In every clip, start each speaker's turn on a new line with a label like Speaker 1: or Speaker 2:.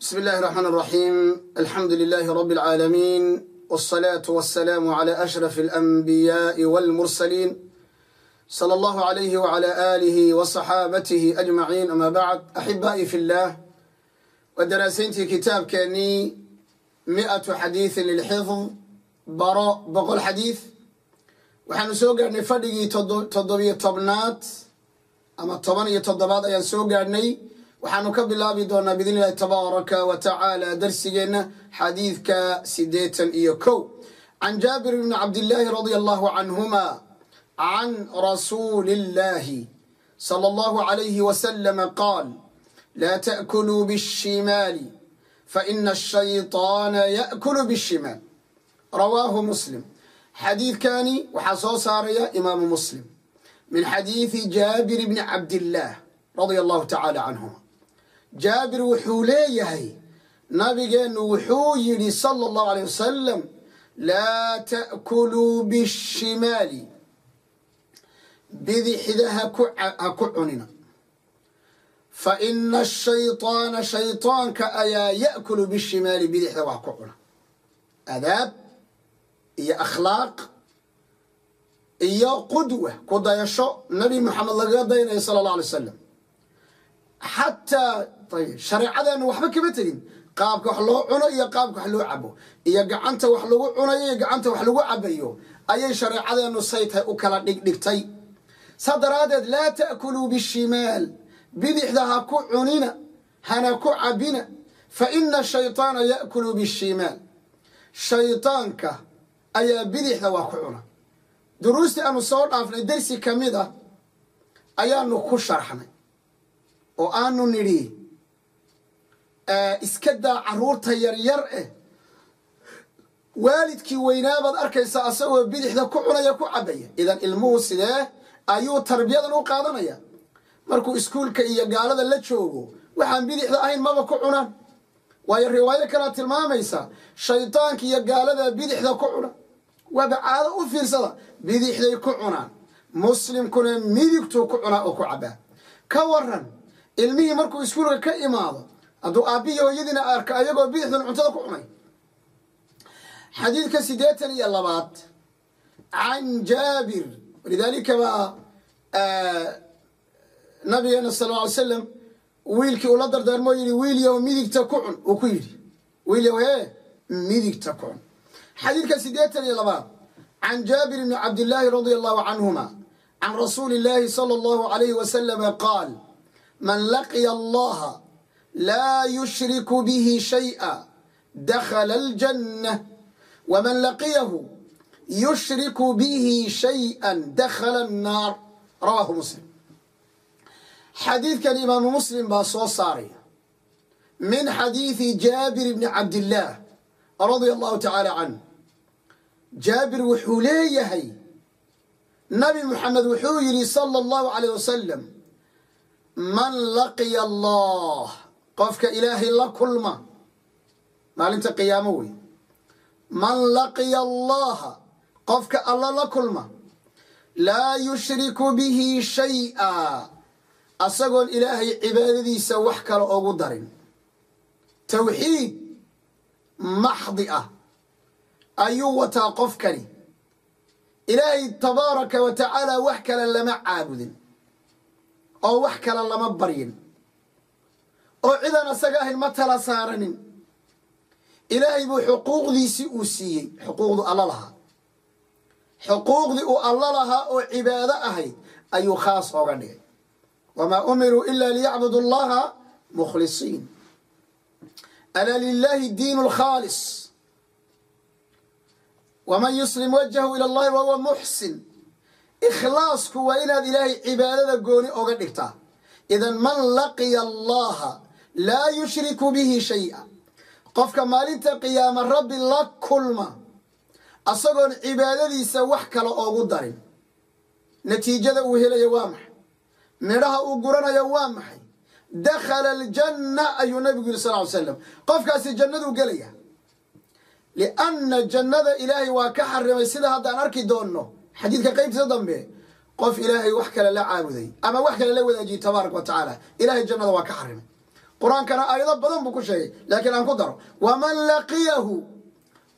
Speaker 1: بسم الله الرحمن الرحيم الحمد لله رب العالمين والصلاة والسلام على أشرف الأنبياء والمرسلين صلى الله عليه وعلى آله وصحابته أجمعين أما بعد أحبائي في الله ودراسينتي كتاب كاني مئة حديث للحفظ براء بقول حديث waxaanu soo gaadhnay fadhigii toddobiyo tobnaad ama toban iyo toddobaad ayaan soo gaadhnay waxaanu ka bilaabi doonaa biidn illahi tabaaraka wa tacaala darsigeenna xadiidka siddeetan iyo kow. Can jaabir bni cabdillaahi radia allahu canhuma can rasuuli illahi sala allahu calayhi wasalama qaal laa ta'kuluu bishimaali faina ashayطaana ya'kulu bishimaal rawaahu muslim. Xadiidkani waxaa soo saaraya imaamu muslim. Min xadiidi jaabir bni cabdillaah radia allahu tacaala canhuma jaabir wuxuu leeyahay nabigeennu wuxuu yidhi sala allahu aleyh wasalam laa ta'kuluu bishimaali bidixda ha ku cunina fa ina ashayطaana shayطaanka ayaa ya'kulu bishimaali bidixda wax ku cuna. Adaab iyo akhlaaq iyo qudwa ku dayasho nabi moxamed lagaga daynayo sala allah alay wasalam xataa ayb waxba kama tegin qaabka wax loo cuno iyo qaabka wax loo cabo iyo gacanta wax lagu cunayo iyo gacanta wax lagu cabayo ayay shareecadeenu saytahay u kala dhigdhigtay saa daraaddeed laa ta'kuluu bishimaal bidixda ha ku cunina hana ku cabina fa ina shayطaana ya'kulu bishimaal shayطaanka ayaa bidixda waa ku cuna duruustii aanu soo dhaafnay dersi ka mid a ayaanu ku sharxnay oo aanu nidhi iska daa carruurta yaryar eh. Waalidkii weynaabaad arkaysaa asagoo bidixda ku cunaya ku cabaya. Idan ilmuhu sidee ayuu tarbiyadan u qaadanaya? Markuu iskuulka iyo gaalada la joogo waxaan bidixda ahayn maba ku cunaan waayo riwaayo kalea tilmaamaysa shaydaanka iyo gaalada bidixda ku cuna. Waaba caado u fiirsada bidixday ku cunaan. Muslimkuna midigtuu ku cunaa oo ku cabaa. Ka waran ilmihii markuu iskuulka ka imaado hadduu aabbihi hooyadiina arka ayagoo bidixdan cuntada ku cunay. Xadiidka siddeetan iyo labaad can jaabir walidaalika baa nabigeena sal lla ly wiilkii ula dardaarmoo yidhi wiilyaw midigta ku cun uu ku yidhi. Wiilyaw hee midigta ku cun. Xadiidka siddeetan iyo labaad can jaabir bni cabdillaahi radia allahu canhuma can rasuuli illaahi sala allahu alayhi wasalama qaal man laqiya allaha laa yushriku bihi shay'a dakhala aljanna waman laqiyahu yushriku bihi shay'an dakhala annaar rawaahu muslim xadiidkan imaamu muslim baa soo saaraya min xadiidi jaabir bni cabdillaah radia allahu tacaala canh jaabir wuxuu leeyahay nabi muxamed wuxuu yidhi sala allahu calayh wasalam man laqiya allah qofka ilaahay la kulma. Maalinta qiyaamo wey man laqiya allaha qofka alla la kulma. Laa yushriku bihi shay'a. Asagoon ilaahay cibaadadiisa wax kale ogu darin. Tawxiid maxdi ah. Ayuu wataa qofkani. Ilaahay tabaaraka wa tacaala wax kale lama caabudin oo wax kale lama baryin. oo cidaan asaga ahayn ma tala saaranin. Ilaahay buu xuquuqdiisii uu siiyey. Xuquuqdu alla lahaa. Xuquuqdii uu alla lahaa oo cibaado ahayd ayuu khaas ooga dhigay. Wamaa umiruu ila liyacbudu allaha mukhlisiin. Alaa lilahi diinu lkhaalis waman yuslim wajhahu ila allahi wahuwa muxsin ikhlaasku waa inaad ilaahay cibaadada gooni oga dhigtaa. Idan man laqiya allaha laa yushriku bihi shay'a. Qofka maalinta qiyaama rabbi la kulma asagoon cibaadadiisa wax kale oogu darin. Natiijada uu helaya waa maxay? Midhaha uu guranayo waa maxay? Dakhala aljanna ayuu nabigu yidhi sal ly slam qofkaasi jannaduu gelaya. Lianna jannada ilaahay waa ka xarimay sida haddaan arki doonno xadiidka qeybtiisa dambe qof ilaahay wax kale la caabuday ama wax kale la wadaajiyey tabaaraka wa tacaala ilaahay jannada waa ka xarimay. Qur'aankana aayado badan buu ku sheegay laakiin aan ku daro waman laqiyahu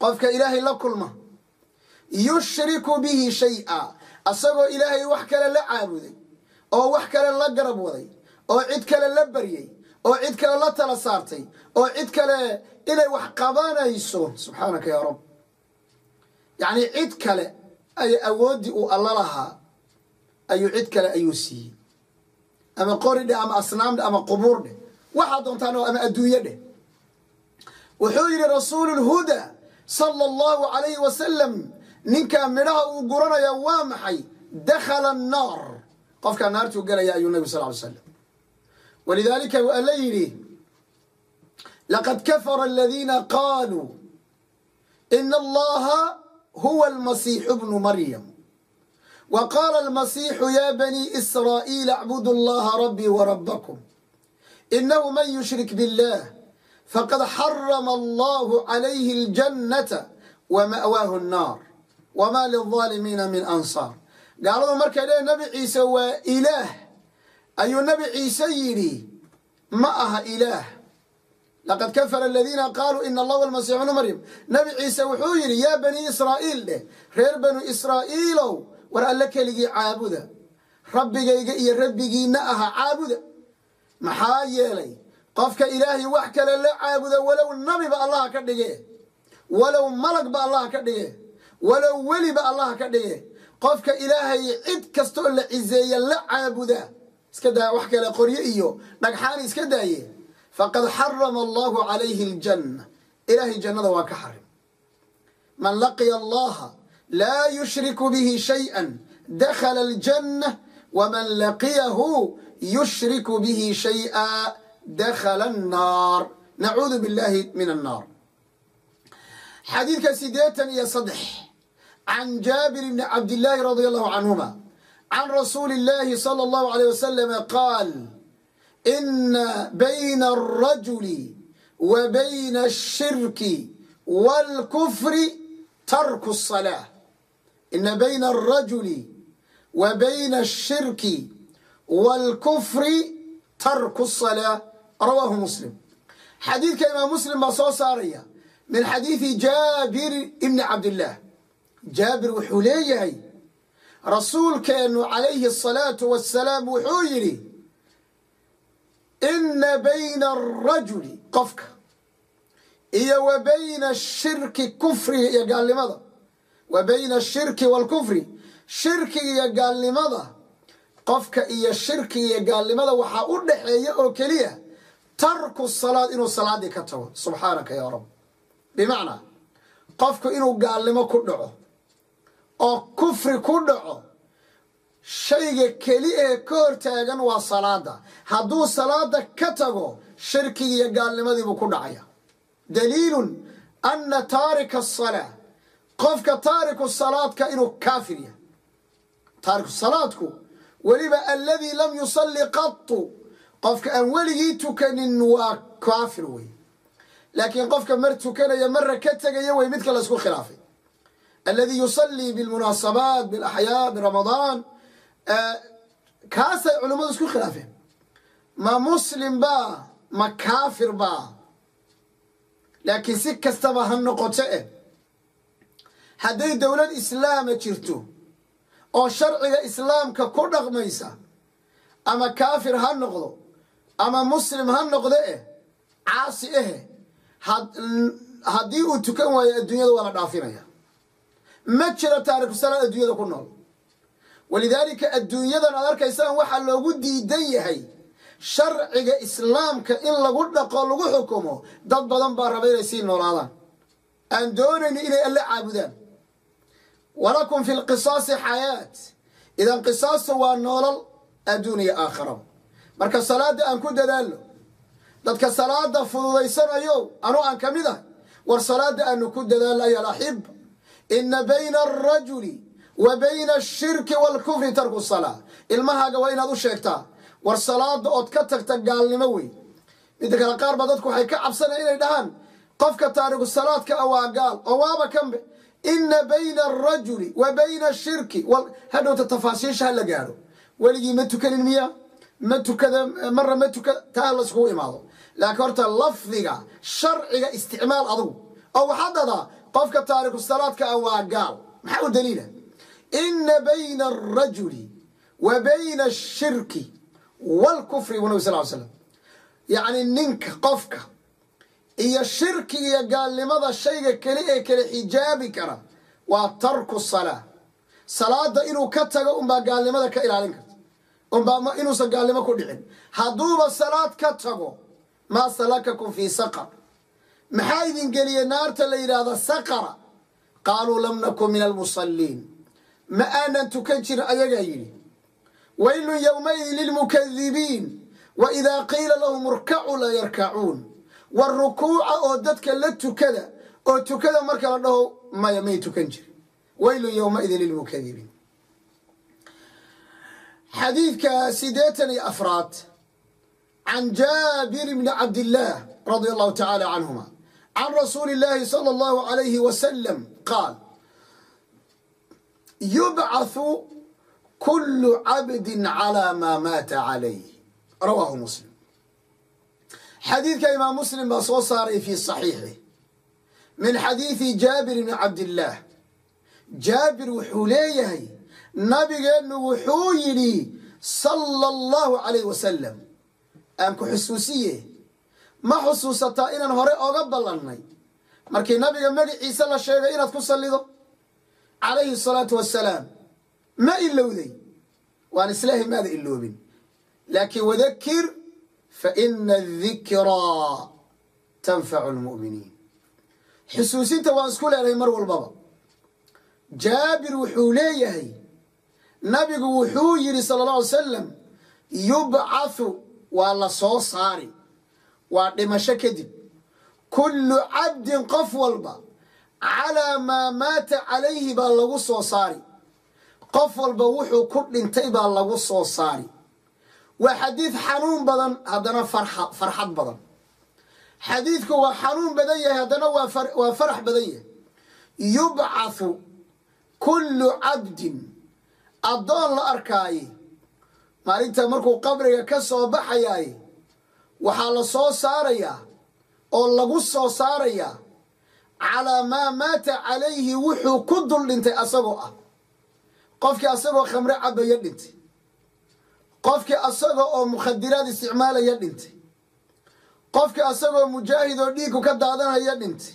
Speaker 1: qofka ilaahay la kulma yushriku bihi shay-a asagoo ilaahay wax kale la caabuday oo wax kale la garab waday oo cid kale la baryey oo cid kale la tala saartay oo cid kale inay wax qabanayso subxaanaka yaa rab. Yacni cid kale ay awooddii uu alla lahaa ayuu cid kale ayuu siiyey. Ama qori dheh ama asnaam dheh ama qubuur dheh waxaa doontaan oo ama adduunyo dheh wuxuu yidhi rasuulu lhuda sala allahu calayhi wasalam ninkaa midhaha uu guranaya waa maxay? Dakhala annaar. Qofkaa naartuu gelaya ayuu nabi sal ly slam walidaalika waa la yidhi laqad kafara aladiina qaaluu ina allaha huwa almasiixu bnu maryam wa qaala almasiixu ya banii israa'iila acbudu allaha rabbii warabakum inahu man yushrik billah faqad xarama allahu calayhi aljannata wa ma'waahu annaar wma lilظaalimiina min ansaar gaaladu markay dheh nabi ciise waa ilaah ayuu nabi ciise yidhi ma aha ilaah laqad kafara aladiina qaaluu ina allah almasiixu bnu maryam nabi ciise wuxuu yidhi yaa banii israa'iil dheh reer banu israa'iilow war alle keligii caabuda rabbigayga iyo rabbigiinna aha caabuda maxaa yeelay qofka ilaahay wax kale la caabuda walow nabiba allaha ka dhige walow malagba allaha ka dhige walow weliba allaha ka dhige qofka ilaahay cid kastaoo la ciseeya la caabuda iska daa wax kale qoryo iyo dhagxaani iska daaye faqad xarama allahu calayhi aljanna ilaahay jannada waa ka xarim man laqiya allaha laa yushriku bihi shayئa dakhala aljanna waman laqiyahu yushriku bihi shayئa dakhala annaar nacuudu billahi min annaar xadiidka sideetan iyo saddex can jaabir bni cabdillaahi radi allahu canhuma can rasuuli اllahi salى اllahu عalيه waslama qaal ina bayna alrajuli wa bayna الshirki wاlkufri tarku الصalaaة ina bayna alrajuli wa bayna الshirki wاlkufri tarku الصalaaة rawaahu muslim xadiidka imaam muslim baa soo saaraya min xadiidi jaabir ibni cabdillaah jaabir wuxuu leeyahay rasuulkeennu calayhi asalaatu wassalaam wuxuu yidhi ina bayna alrajuli qofka iyo wa bayna ashirki kufriga iyo gaalnimada. Wa bayna ashirki waalkufri shirkiga iyo gaalnimada. Qofka iyo shirkiga iyo gaalnimada waxaa u dhaxeeya oo keliya tarku salaad inuu salaadii ka tago. Subxaanaka yaa rab bimacnaa qofku inuu gaalnimo ku dhaco oo kufri ku dhaco shayga keli ee ka hortaagan waa salaada. Hadduu salaada ka tago shirkigi iyo gaalnimadiibuu ku dhacaya. Daliilun anna taarika asalaa qofka taariku salaadka inuu kaafir yahay. Taariku salaadku weliba aladii lam yusalli qatu qofka aan weligii tukanin waa kaafir wey laakiin qofka mar tukanaya marra ka tegaya wey midka laysku khilaafay. Aladii yusallii bilmunaasabaat bilaxyaa biramadaan kaasay culummadu isku khilaafeen. Ma muslim baa ma kaafir baa laakiin si kastaba ha noqoto eh hadday dowlad islaama jirto oo sharciga islaamka ku dhaqmaysa ama kaafir ha noqdo ama muslim ha noqdo eh caasi ehe haddii uu tukan waayo adduunyada waa la dhaafinaya. Ma jiro taariku salaad adduunyada ku nool walidaalika adduunyadan aad arkaysaan waxaa loogu diidan yahay sharciga islaamka in lagu dhaqo lagu xukumo dad badan baa raba inay sii noolaadaan. Aan doonayno inay alle caabudaan. Walakum fi lqisaasi xayaat. Idan qisaastu waa noolal adduun iyo aakhiraba marka salaada aan ku dadaalno dadka salaada fududaysanayo anuu aan ka mid ah war salaada aanu ku dadaalno aya alaxiba ina bayna alrajuli wa bayna ashirki waalkufri tarku salaa ilmahaaga waa inaad u sheegtaa war salaada ood ka tagta gaalnimo wey midda kale qaar baa dadku waxay ka cabsanaya inay dhahaan qofka taariku salaadka ah waa gaal oo waaba kanbe ina bayna alrajuli wa bayna ashirki hadhowta tafaasiisha ha la weligii ma tukanin miya ma tukada marra ma tukada taa layskugu imaado. Laakiin horta lafdiga sharciga isticmaal adugu. Oo waxaa dadaa qofka taariku salaadka ah waa gaal. Maxaa u daliila ina bayna alrajuli wa bayna ashirki waalkufri buu nabi sal ly slam yacni ninka qofka iyo shirkiga iyo gaalnimada shayga keli ee kala xijaabi kara waa tarku salaa. Salaada inuu ka tago unbaa gaalnimada ka ilaalin karta. Unbaa inuusan gaalnimo ku dhicin. Hadduuba salaad ka tago maa salakakum fii saqar. Maxaa idin geliyey naarta la yidhaahda saqara? Qaaluu lam nakun min almusalliin ma aanan tukan jirin ayagaa yidhi waylun yowmaidin lilmukadibiin wa idaa qiila lahum irkacuu la yarkacuun. Wa rukuuca oo dadka la tukada oo tukada marka la dhaho maya may tukan jirin. Waylun yowmaidin lilmukadibiin xadiidka sideetan iyo afraad can jaabir bni cabdillaah radia allahu tacaala canhuma can rasuuli illaahi sala allahu alayhi wasalam qaal yubcathu kulu cabdin calaa maa maata calayh rawaahu muslim xadiidka imaam muslim baa soo saaray fii saxiixih min xadiidi jaabir bni cabdillaah jaabir wuxuu leeyahay nabigeennu wuxuu yidhi sala allahu calayh wasalam aan ku xusuusiye ma xusuusataa inaan hore oga ballannay markii nabiga magaciisa la sheegay inaad ku sallido calayhi salaatu wassalaam ma ilowday waan islaahi maada iloobin laakiin wadakir fa ina adikraa tanfacu lmu'miniin xusuusinta waan isku leenahay mar walbaba. Jaabir wuxuu leeyahay nabigu wuxuu yidhi sala alla alay salam yubcathu waa la soo saari. Waa dhimasho kadib kullu cabdin qof walba calaa maa maata calayhi baa lagu soo saari. Qof walba wuxuu ku dhintay baa lagu soo saari. Waa xadiid xanuun badan haddana farxad badan. Xadiidku waa xanuun badan yahay haddana waa farax badan yahay. Yubcathu kullu cabdin. Addoon la arkaaye. Maalinta markuu qabriga ka soo baxayaaye waxaa la soo saarayaa oo lagu soo saarayaa calaa maa maata calayhi wuxuu ku dul dhintay asagoo ah. Qofkii asagoo khamre cabaya dhintay. Qofkii asaga oo mukhadiraad isticmaalaya dhintay. Qofka asagoo mujaahid oo dhiigku ka daadanaya dhintay.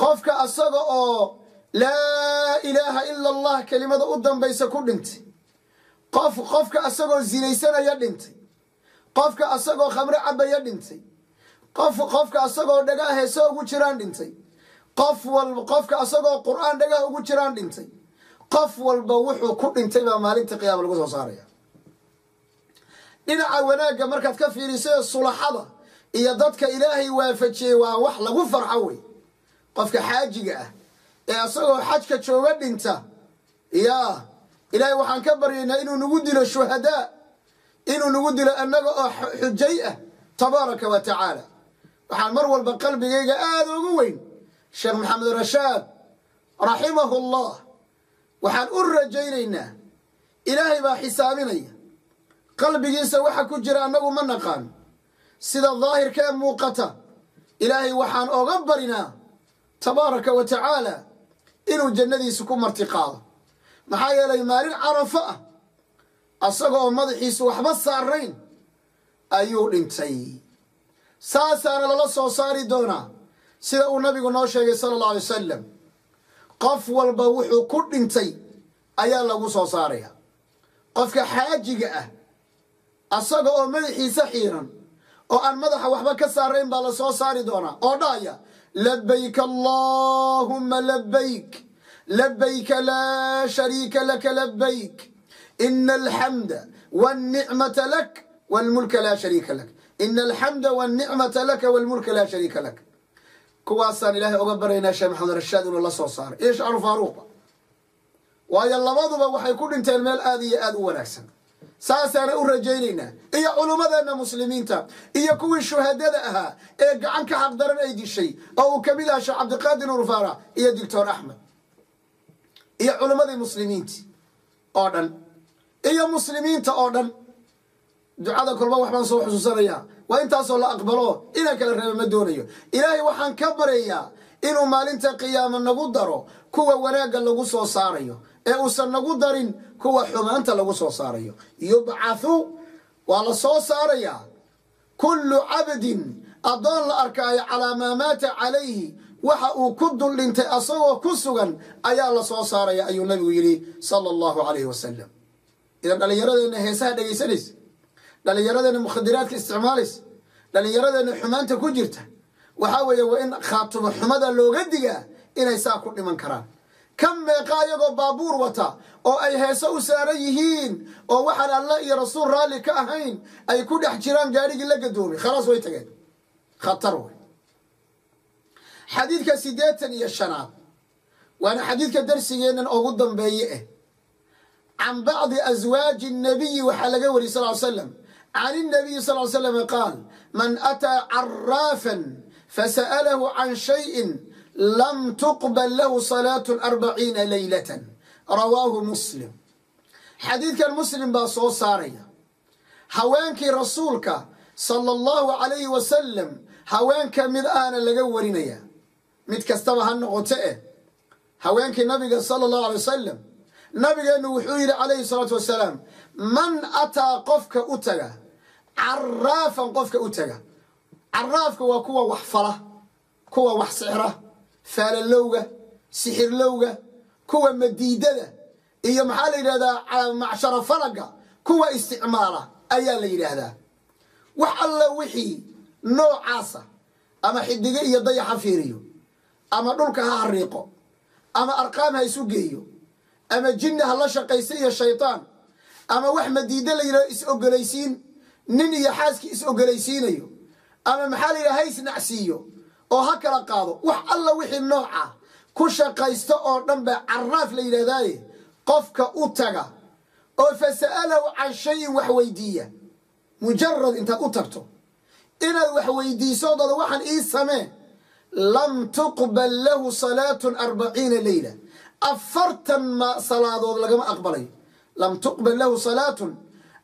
Speaker 1: Qofka asaga oo laa ilaaha ila allah kelimada u dambaysa ku dhintay. Qof qofka asagoo zinaysanaya dhintay. Qofka asagoo khamre cabaya dhintay qof qofka asagoo dhagaa heese ugu jiraan dhintay. Qof walba qofka asagoo qur'aan dhagaha ugu jiraan dhintay. Qof walba wuxuu ku dhintay baa maalinta qiyaama lagu soo saaraya. Dhinaca wanaagga markaad ka fiiriso sulaxada iyo dadka ilaahay waafajiyey waa wax lagu farxo wey. Qofka xaajiga ah ee asagoo xajka jooga dhinta yaa ilaahay waxaan ka baryaynaa inuu nagu dilo shuhadaa inuu nagu dilo annaga oo xujay ah tabaaraka wa tacaala waxaan mar walba qalbigayga aada ugu weyn sheekh maxamed rashaad raximahu allah waxaan u rajaynaynaa ilaahay baa xisaabinaya qalbigiisa waxa ku jira annagu ma naqaan sida daahirka ee muuqata. Ilaahay waxaan oga barinaa tabaaraka wa tacaala inuu jannadiisa ku marti qaado maxaa yeelay maalin carafo ah asaga oo madaxiisu waxba saarayn ayuu dhintay saasaana lala soo saari doonaa sida uu nabigu noo sheegay sala allahu alay wasalam qof walba wuxuu ku dhintay ayaa lagu soo saaraya. Qofka xaajiga ah asaga oo madaxiisa xiiran oo aan madaxa waxba ka saarayn baa la soo saari doonaa. Oo dhahaya labayk allahumma labayk labayka laa shariika laka labayk ina alxamda wاlnicmata lak wاlmulka laa shariika lak ina alxamda wاlnicmata laka wاlmulka laa shariika lak kuwaasaan ilaahay oga baraynaa sheekh maxamed rashaad inuu la soo saaray iyo shacru faaruuqa waayo labaduba waxay ku dhinteen meel aada iyo aada u wanaagsan saasaana u rajaynaynaa iyo culummadeenna muslimiinta iyo kuwii shuhadada ahaa ee gacan ka xaqdaran ay dishay oo uu ka mid aha sheekh cabdiqaadir urfara iyo doctor axmed iyo culummadii muslimiinti oo dhan iyo muslimiinta oo dhan ducada kolba waxbaan soo xusuusanayaa. Waa intaasoo la aqbalo inaan kala reeba ma doonayo. Ilaahay waxaan ka baryayaa inuu maalinta qiyaamo nagu daro kuwa wanaagga lagu soo saarayo. Ee uusan nagu darin kuwa xumaanta lagu soo saarayo. Yubcathu waa la soo saarayaa. Kullu cabdin addoon la arkaayo calaa maa maata calayhi waxa uu ku dul dhintay asagoo ku sugan ayaa la soo saaraya ayuu nabigu yidhi sala allahu calayhi wasalam idan dhallinyaradeenna heesaha dhegaysanaysa dhallinyaradeenna mukhadiraadka isticmaalaysa dhallinyaradeenna xumaanta ku jirta waxaa weeye waa in khaatumo xumada looga digaa inay saa ku dhiman karaan. Ka meeqa ayagoo baabuur wata oo ay heeso u saaran yihiin oo waxaan allah iyo rasuul raalli ka ahayn ay ku dhex jiraan gaadhigii la gadoomay. Khalaas way tageen. Khatar wey xadiidka siddeetan iyo shanaad. Waana xadiidka darsigeennan ugu dambeeye ah can bacdi aswaaji الnabiyi waxaa laga wariyay sal slam can الnabiyi sal slam qaal man ataa caraafan fasa'alahu can shayin lam tuqbal lahu salaatu arbaciina leylatan rawaahu muslim xadiidkan muslim baa soo saaraya haweenkii rasuulka sala allahu calayhi wasalam haweenka mid ahna laga warinaya mid kastaba ha noqoto eh haweenkii nabiga sala allahu alay wasalam nabigeennu wuxuu yidhi calayhi salaatu wasalaam man ataa qofka u taga caraafan qofka u taga. Caraafka waa kuwa wax fala kuwa wax sixra faalalowga sixirlowga kuwa madiidada iyo maxaa la yidhahdaa macsharo falaga kuwa isticmaala ayaa la yidhaahdaa. Wax alla wixii noocaasa ama xidige iyo dayaxa fiiriyo ama dhulka ha hariiqo ama arqaam ha isu geeyo ama jinni ha la shaqaysa iyo shaydaan ama wax madiida la yidhahdo is-ogolaysiin nin iyo xaaskii is-ogolaysiinayo ama maxaa la yidhaha ha isnacsiiyo oo ha kala qaado wax alla wixii nooca ku shaqaysta oo dhan baa caraaf la yidhahdaaye qofka u taga oo fa sa'alahu can shayin wax weydiiya mujarad intaad u tagto inaad wax weydiiso dada waxaan ii samee lam tuqbal lahu salaatun arbaciina leyla afartan ma salaadood lagama aqbalayo lam tuqbal lahu salaatun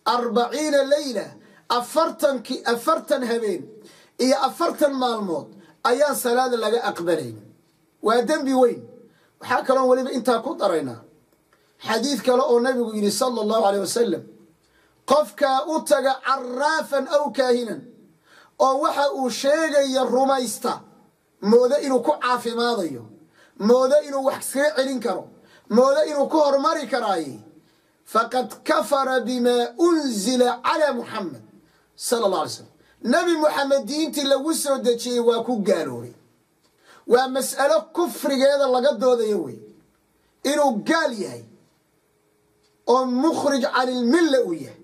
Speaker 1: arbaciina leyla afartanki afartan habeen iyo afartan maalmood ayaan salaada laga aqbalayn waa dembi weyn. Waxaa kaloon weliba intaa ku daraynaa xadiid kale oo nabigu yidhi sala allahu aleyh wasalam qofkaa u taga caraafan aw kaahinan oo waxa uu sheegaya rumaysta moodo inuu ku caafimaadayo moodo inuu wax iskaga celin karo moodo inuu ku hormari karaaye faqad kafara bimaa unzila calaa muxamed sala allah alay slam nebi muxamed diintii lagu soo dejiyey waa ku gaaloobay waa mas'alo kufrigeeda laga doodayo wey inuu gaal yahay. Oo mukhrij can ilmilla uu yahay.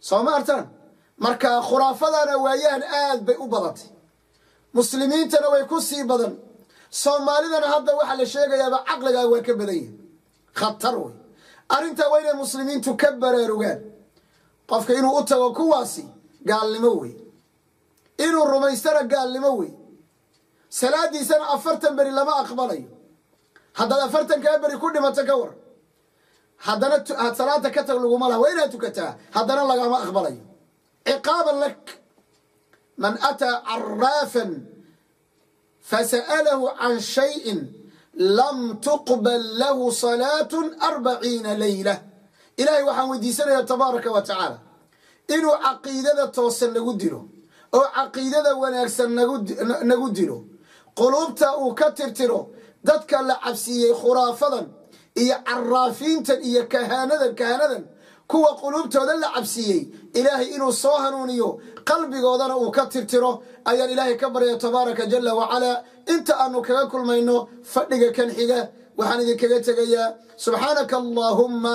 Speaker 1: Soo ma artaan? Marka khuraafadana waayahan aad bay u badantay muslimiintana way ku sii badan. Soomaalidana hadda waxaa la sheegayaaba caqligaa waa ka badan yahay. Khatar wey arrintaa waa inay muslimiintu ka baraarugaan qofka inuu u tago kuwaasi gaalnimo wey. Inuu rumaystana gaalnimo wey. Salaadiisana afartan beri lama aqbalayo. Haddaad afartankaa beri ku dhimato ka war haddana salaada ka tag laguma laha waa inaad tukataa haddana lagama aqbalayo. Ciqaaban lak man ataa caraafan fasa'alahu can shayin lam tuqbal lahu salaatun arbaciina leyla ilaahay waxaan weydiisanaya tabaaraka wa tacaala. Inuu caqiidada toosan nagu dilo oo caqiidada wanaagsan nagu dilo. Quluubta uu ka tirtiro dadka la cabsiiyey khuraafadan iyo caraafiintan iyo kahaanadan kahanadan kuwa quluubtooda la cabsiiyey ilaahay inuu soo hanuuniyo qalbigoodana uu ka tirtiro ayaan ilaahay ka baryaya tabaaraka jala wacalaa inta aanu kaga kulmayno fadhiga kan xiga waxaan idinkaga tegayaa subxaanaka allaahumma